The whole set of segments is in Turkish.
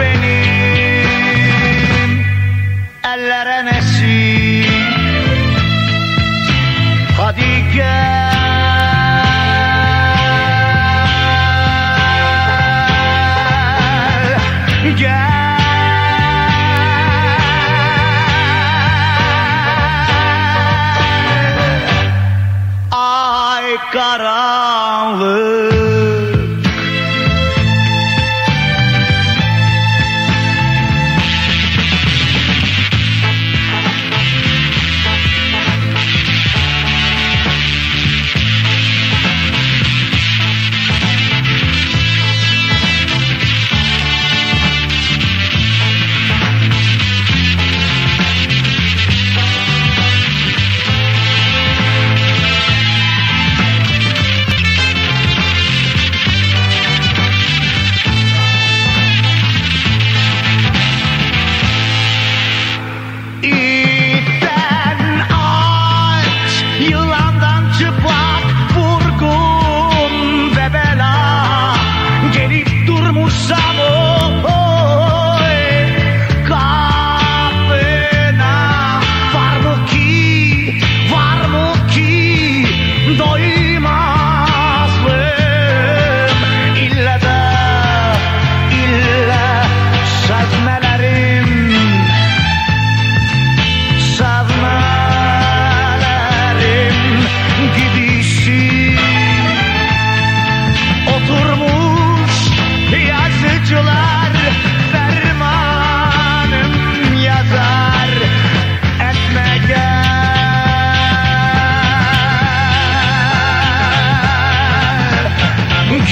benim Eller nesin Hadi gel. Karanlık.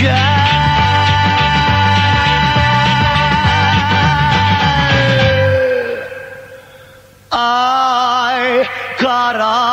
Gel Gel Ay karanlık